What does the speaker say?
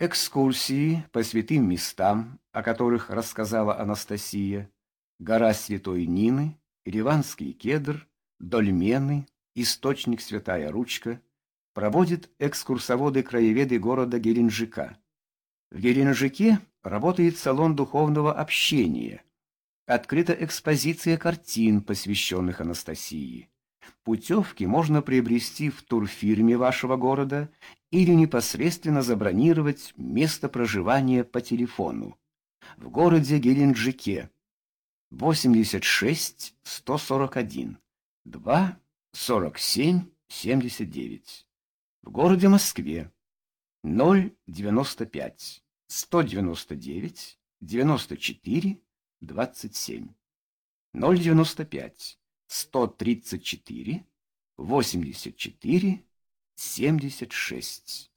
Экскурсии по святым местам, о которых рассказала Анастасия, гора Святой Нины, Ереванский кедр, Дольмены, источник Святая Ручка, проводят экскурсоводы-краеведы города Геленджика. В Геленджике работает салон духовного общения. Открыта экспозиция картин, посвященных Анастасии. Путевки можно приобрести в турфирме вашего города или непосредственно забронировать место проживания по телефону. В городе Геленджике 86 141 2 47 79. В городе Москве 095 199 94 27. 095 134 84 76.